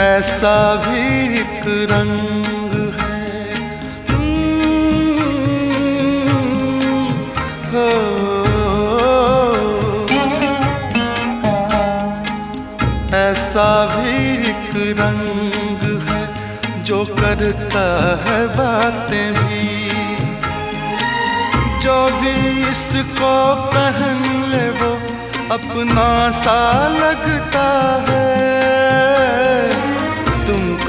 ऐसा भी एक रंग है। हो ऐसा भी एक रंग है जो करता है बातें भी। जो भी इसको पहन ले वो अपना सा लगता है।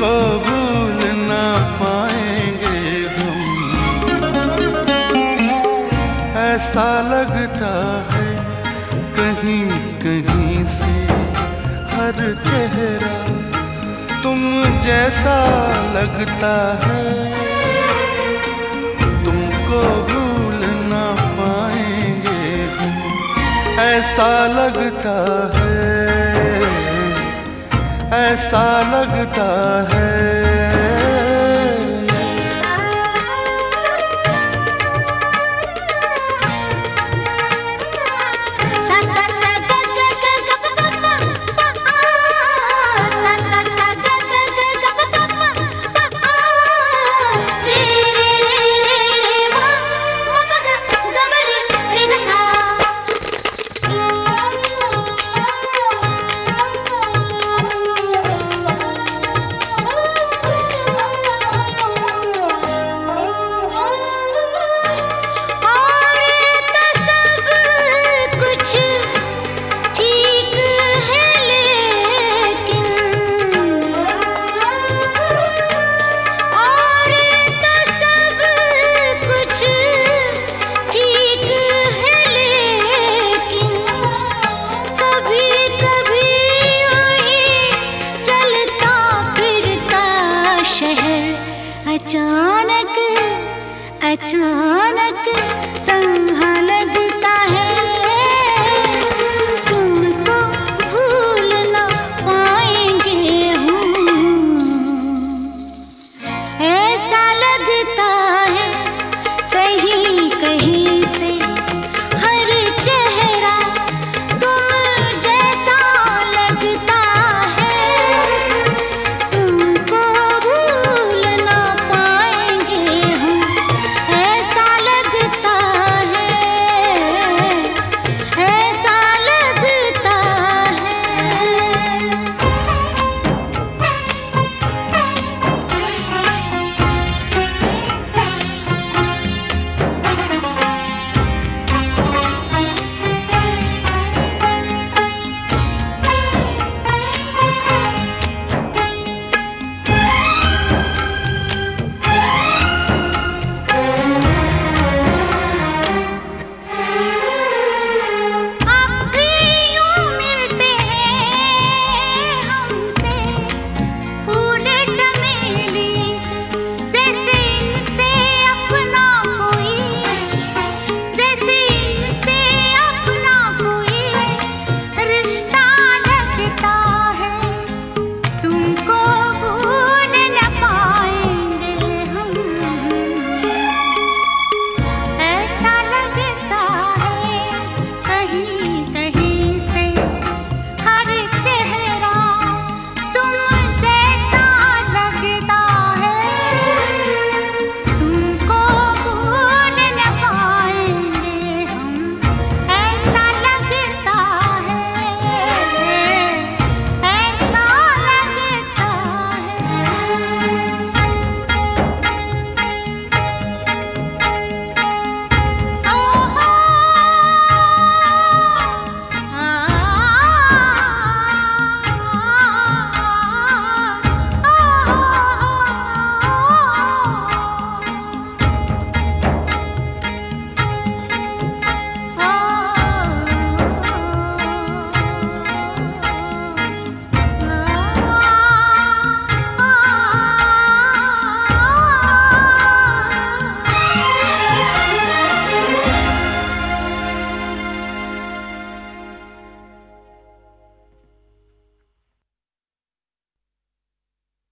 तुमको भूल ना पाएँगे हम। ऐसा लगता है कहीं कहीं से हर चेहरा तुम जैसा लगता है। तुमको भूल ना पाएँगे हम। ऐसा लगता है ऐसा लगता है। अचानक तन्हा